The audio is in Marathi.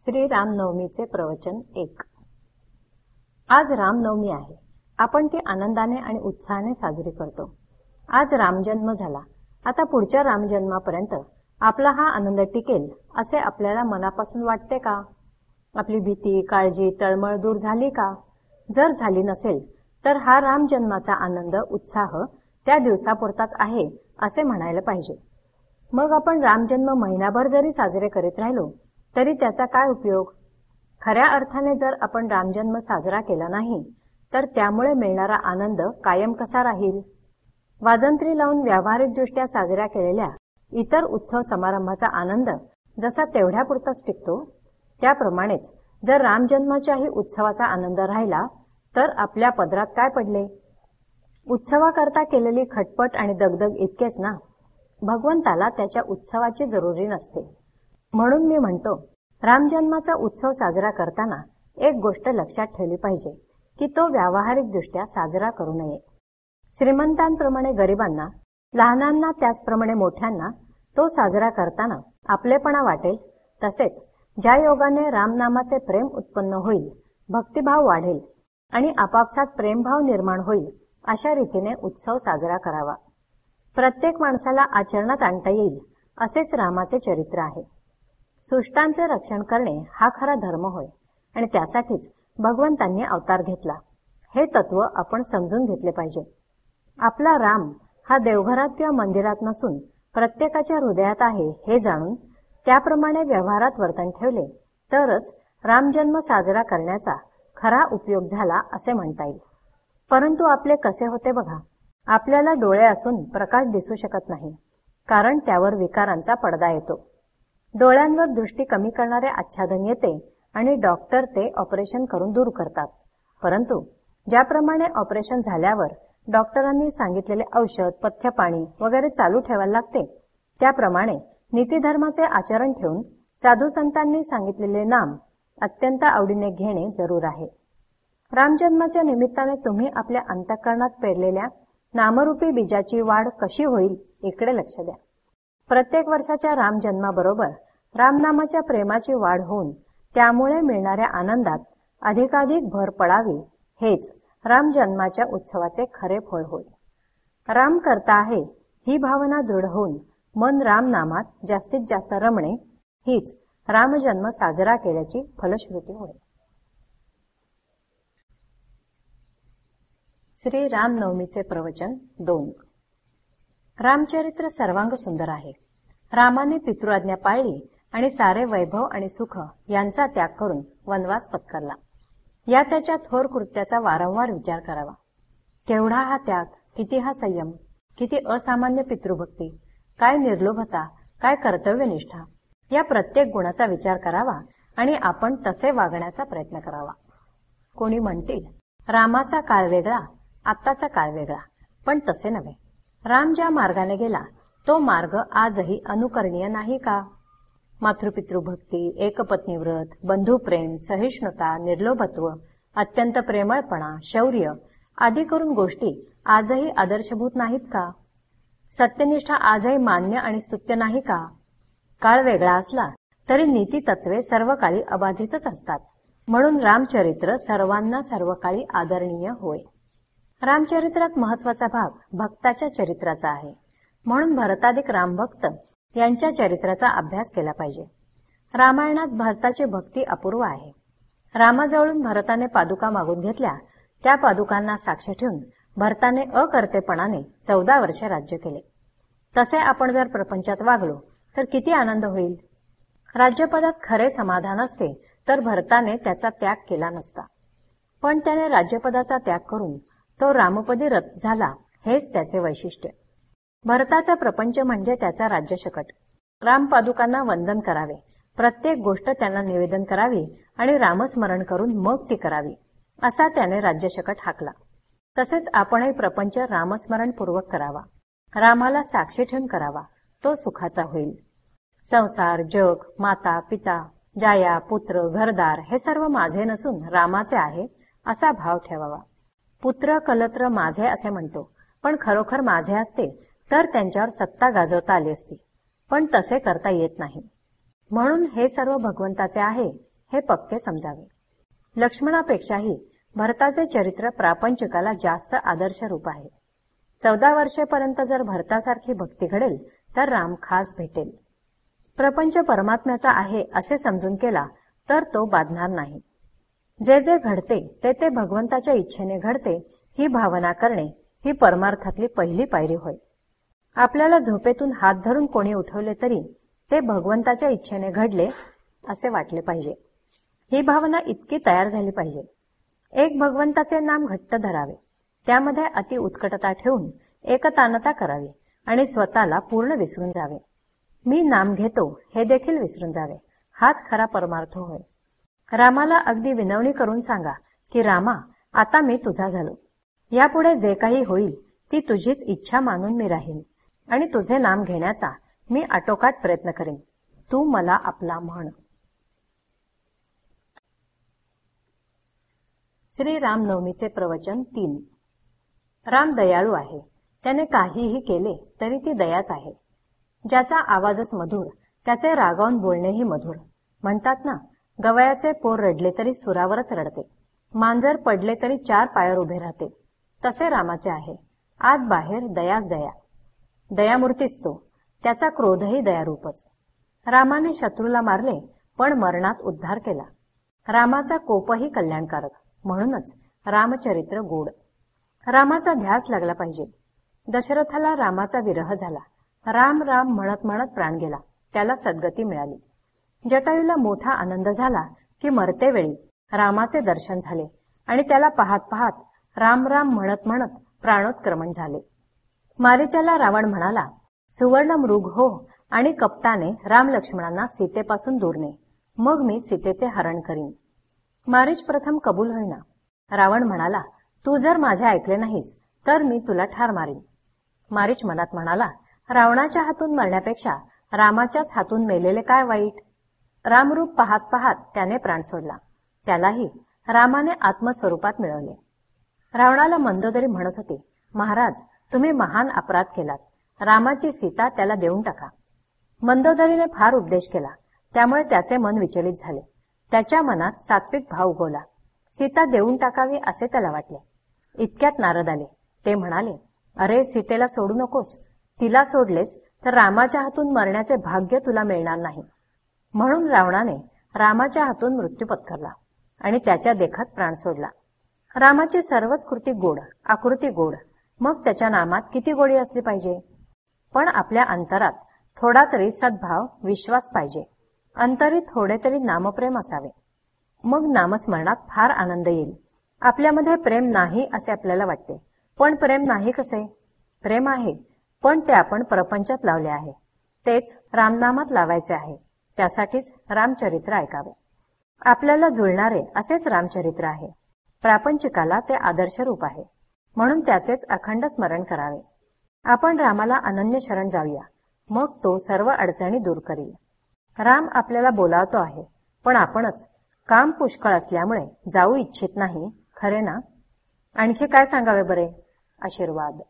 श्री रामनवमीचे प्रवचन एक. आज रामनवमी आहे. आपण ती आनंदाने आणि उत्साहाने साजरी करतो. आज रामजन्म झाला. आता पुढच्या रामजन्मापर्यंत आपला हा आनंद टिकेल असे आपल्याला मनापासून वाटते का? आपली भीती काळजी तळमळ दूर झाली का? जर झाली नसेल तर हा रामजन्माचा आनंद उत्साह त्या दिवसापुरताच आहे असे म्हणायला पाहिजे. मग आपण रामजन्म महिनाभर जरी साजरे करीत राहिलो तरी त्याचा काय उपयोग? खऱ्या अर्थाने जर आपण रामजन्म साजरा केला नाही तर त्यामुळे मिळणारा आनंद कायम कसा राहील? वाजंत्री लावून व्यावहारिकदृष्ट्या साजऱ्या केलेल्या इतर उत्सव समारंभाचा आनंद जसा तेवढ्यापुरताच टिकतो त्याप्रमाणेच जर रामजन्माच्याही उत्सवाचा आनंद राहिला तर आपल्या पदरात काय पडले? उत्सवाकरता केलेली खटपट आणि दगदग इतकेच ना? भगवंताला त्याच्या उत्सवाची जरुरी नसते. म्हणून मी म्हणतो रामजन्माचा उत्सव साजरा करताना एक गोष्ट लक्षात ठेवली पाहिजे की तो व्यावहारिकदृष्ट्या साजरा करू नये. श्रीमंतांप्रमाणे गरिबांना लहानांना त्याचप्रमाणे मोठ्यांना तो साजरा करताना आपलेपणा वाटेल तसेच ज्या योगाने रामनामाचे प्रेम उत्पन्न होईल भक्तिभाव वाढेल आणि आपापसात प्रेमभाव निर्माण होईल अशा रीतीने उत्सव साजरा करावा. प्रत्येक माणसाला आचरणात आणता येईल असेच रामाचे चरित्र आहे. सृष्टांचे रक्षण करणे हा खरा धर्म होय. आणि त्यासाठीच भगवंतांनी अवतार घेतला. हे तत्व आपण समजून घेतले पाहिजे. आपला राम हा देवघरात किंवा मंदिरात नसून प्रत्येकाच्या हृदयात आहे हे जाणून त्याप्रमाणे व्यवहारात वर्तन ठेवले तरच रामजन्म साजरा करण्याचा खरा उपयोग झाला असे म्हणता येईल. परंतु आपले कसे होते बघा. आपल्याला डोळे असून प्रकाश दिसू शकत नाही कारण त्यावर विकारांचा पडदा येतो. डोळ्यांवर दृष्टी कमी करणारे आच्छादन येते आणि डॉक्टर ते ऑपरेशन करून दूर करतात. परंतु ज्याप्रमाणे ऑपरेशन झाल्यावर डॉक्टरांनी सांगितलेले औषध पथ्यपाणी वगैरे चालू ठेवायला लागते त्याप्रमाणे नीतीधर्माचे आचरण ठेवून साधू संतांनी सांगितलेले नाम अत्यंत आवडीने घेणे जरूर आहे. रामजन्माच्या निमित्ताने तुम्ही आपल्या अंतःकरणात पेरलेल्या नामरूपी बीजाची वाढ कशी होईल इकडे लक्ष द्या. प्रत्येक वर्षाच्या रामजन्माबरोबर रामनामाच्या प्रेमाची वाढ होऊन त्यामुळे मिळणाऱ्या आनंदात अधिकाधिक भर पडावी हेच रामजन्माच्या उत्सवाचे खरे फळ होय. राम करता आहे ही भावना दृढ होऊन मन रामनामात जास्तीत जास्त रमणे हीच रामजन्म साजरा केल्याची फलश्रुती होय. श्री रामनवमीचे प्रवचन दोन. रामचरित्र सर्वांग सुंदर आहे. रामाने पितृआज्ञा पाळली आणि सारे वैभव आणि सुख यांचा त्याग करून वनवास पत्करला. या त्याच्या थोर कृत्याचा वारंवार विचार करावा. केवढा हा त्याग किती हा संयम किती असामान्य पितृभक्ती काय निर्लोभता काय कर्तव्यनिष्ठा या प्रत्येक गुणाचा विचार करावा आणि आपण तसे वागण्याचा प्रयत्न करावा. कोणी म्हणतील रामाचा काळ वेगळा आत्ताचा काळ वेगळा पण तसे नव्हे. राम ज्या मार्गाने गेला तो मार्ग आजही अनुकरणीय नाही का? मातृपितृभक्ती एकपत्नी व्रत बंधुप्रेम सहिष्णुता निर्लोभत्व अत्यंत प्रेमळपणा शौर्य आदी करून गोष्टी आजही आदर्शभूत नाहीत का? सत्यनिष्ठा आजही मान्य आणि स्तुत्य नाही का? काळ वेगळा असला तरी नीती तत्वे सर्व काळी अबाधितच असतात. म्हणून रामचरित्र सर्वांना सर्वकाळी आदरणीय होय. रामचरित्रात महत्त्वाचा भाग भक्ताच्या चरित्राचा आहे. म्हणून भरताधिक रामभक्त यांच्या चरित्राचा अभ्यास केला पाहिजे. रामायणात भरताची भक्ती अपूर्व आहे. रामाजवळून भरताने पादुका मागून घेतल्या त्या पादुकांना साक्ष ठेवून भरताने अकर्तेपणाने चौदा वर्षे राज्य केले. तसे आपण जर प्रपंचात वागलो तर किती आनंद होईल? राज्यपदात खरे समाधान असते तर भरताने त्याचा त्याग केला नसता. पण त्याने राज्यपदाचा त्याग करून तो रामपदी रथ झाला हेच त्याचे वैशिष्ट्य. भरताचा प्रपंच म्हणजे त्याचा राज्यशकट. रामपादुकांना वंदन करावे. प्रत्येक गोष्ट त्यांना निवेदन करावी आणि रामस्मरण करून मग ती करावी असा त्याने राज्यशकट हाकला. तसेच आपणही प्रपंच रामस्मरणपूर्वक करावा. रामाला साक्षी ठेवून करावा तो सुखाचा होईल. संसार जग माता पिता जाया पुत्र घरदार हे सर्व माझे नसून रामाचे आहे असा भाव ठेवावा. पुत्र कलत्र माझे असे म्हणतो. पण खरोखर माझे असते तर त्यांच्यावर सत्ता गाजवता आली असती. पण तसे करता येत नाही. म्हणून हे सर्व भगवंताचे आहे हे पक्के समजावे. लक्ष्मणापेक्षाही भरताचे चरित्र प्रापंचिकाला जास्त आदर्श रूप आहे. चौदा वर्षेपर्यंत जर भरतासारखी भक्ती घडेल तर राम खास भेटेल. प्रपंच परमात्म्याचा आहे असे समजून केला तर तो बाधणार नाही. जे जे घडते ते ते भगवंताच्या इच्छेने घडते ही भावना करणे ही परमार्थातली पहिली पायरी होय. आपल्याला झोपेतून हात धरून कोणी उठवले तरी ते भगवंताच्या इच्छेने घडले असे वाटले पाहिजे. ही भावना इतकी तयार झाली पाहिजे. एक भगवंताचे नाम घट्ट धरावे. त्यामध्ये अति उत्कटता ठेवून एकतानता करावी आणि स्वतःला पूर्ण विसरून जावे. मी नाम घेतो हे देखील विसरून जावे. हाच खरा परमार्थ होय. रामाला अगदी विनवणी करून सांगा की रामा आता मी तुझा झालो. यापुढे जे काही होईल ती तुझीच इच्छा मानून मी राहीन आणि तुझे नाम घेण्याचा मी आटोकाट प्रयत्न करेन. तू मला आपला म्हण. श्री रामनवमीचे प्रवचन तीन. राम दयाळू आहे. त्याने काहीही केले तरी ती दयाच आहे. ज्याचा आवाजच मधुर त्याचे रागावून बोलणेही मधुर. म्हणतात ना गवयाचे पोर रडले तरी सुरावरच रडते. मांजर पडले तरी चार पायावर उभे राहते. तसे रामाचे आहे. आत बाहेर दयाच दया. दयामूर्तीच तो. त्याचा क्रोधही दयारूपच. रामाने शत्रूला मारले पण मरणात उद्धार केला. रामाचा कोपही कल्याणकारक. म्हणूनच रामचरित्र गोड. रामाचा ध्यास लागला पाहिजे. दशरथाला रामाचा विरह झाला. राम राम म्हणत म्हणत प्राण गेला. त्याला सद्गती मिळाली. जटायूला मोठा आनंद झाला की मरते वेळी रामाचे दर्शन झाले आणि त्याला पाहत पाहत राम राम म्हणत म्हणत प्राणोत्क्रमण झाले. मारीच्याला रावण म्हणाला सुवर्ण मृग हो आणि कपटाने राम लक्ष्मणांना सीतेपासून दूर ने मग मी सीतेचे हरण करीन. मारीच प्रथम कबूल होईना. रावण म्हणाला तू जर माझे ऐकले नाहीस तर मी तुला ठार मारीन. मारीच मनात म्हणाला रावणाच्या हातून मरण्यापेक्षा रामाच्याच हातून मेलेले काय वाईट? रामरूप पाहत पाहत त्याने प्राण सोडला. त्यालाही रामाने आत्मस्वरूपात मिळवले. रावणाला मंदोदरी म्हणत होते महाराज तुम्ही महान अपराध केलात. रामाची सीता त्याला देऊन टाका. मंदोदरीने फार उपदेश केला. त्यामुळे त्याचे मन विचलित झाले. त्याच्या मनात सात्विक भाव उगवला. सीता देऊन टाकावी असे त्याला वाटले. इतक्यात नारद आले. ते म्हणाले अरे सीतेला सोडू नकोस. तिला सोडलेस तर रामाच्या हातून मरण्याचे भाग्य तुला मिळणार नाही. म्हणून रावणाने रामाच्या हातून मृत्यू पत्करला आणि त्याच्या देखत प्राण सोडला. रामाची सर्वच कृती गोड आकृती गोड. मग त्याच्या नामात किती गोडी असली पाहिजे? पण आपल्या अंतरात थोडा तरी सद्भाव विश्वास पाहिजे. अंतरी थोडे तरी नामप्रेम असावे. मग नामस्मरणात फार आनंद येईल. आपल्यामध्ये प्रेम नाही असे आपल्याला वाटते. पण प्रेम नाही कसे? प्रेम आहे पण ते आपण प्रपंचात लावले आहे. तेच रामनामात लावायचे आहे. त्यासाठीच रामचरित्र ऐकावे. आपल्याला जुळणारे असेच रामचरित्र आहे. प्रापंचिकाला ते आदर्श रूप आहे. म्हणून त्याचेच अखंड स्मरण करावे. आपण रामाला अनन्य शरण जाऊया. मग तो सर्व अडचणी दूर करील. राम आपल्याला बोलावतो आहे पण आपणच काम पुष्कळ असल्यामुळे जाऊ इच्छित नाही खरे ना? आणखी काय सांगावे बरे? आशीर्वाद.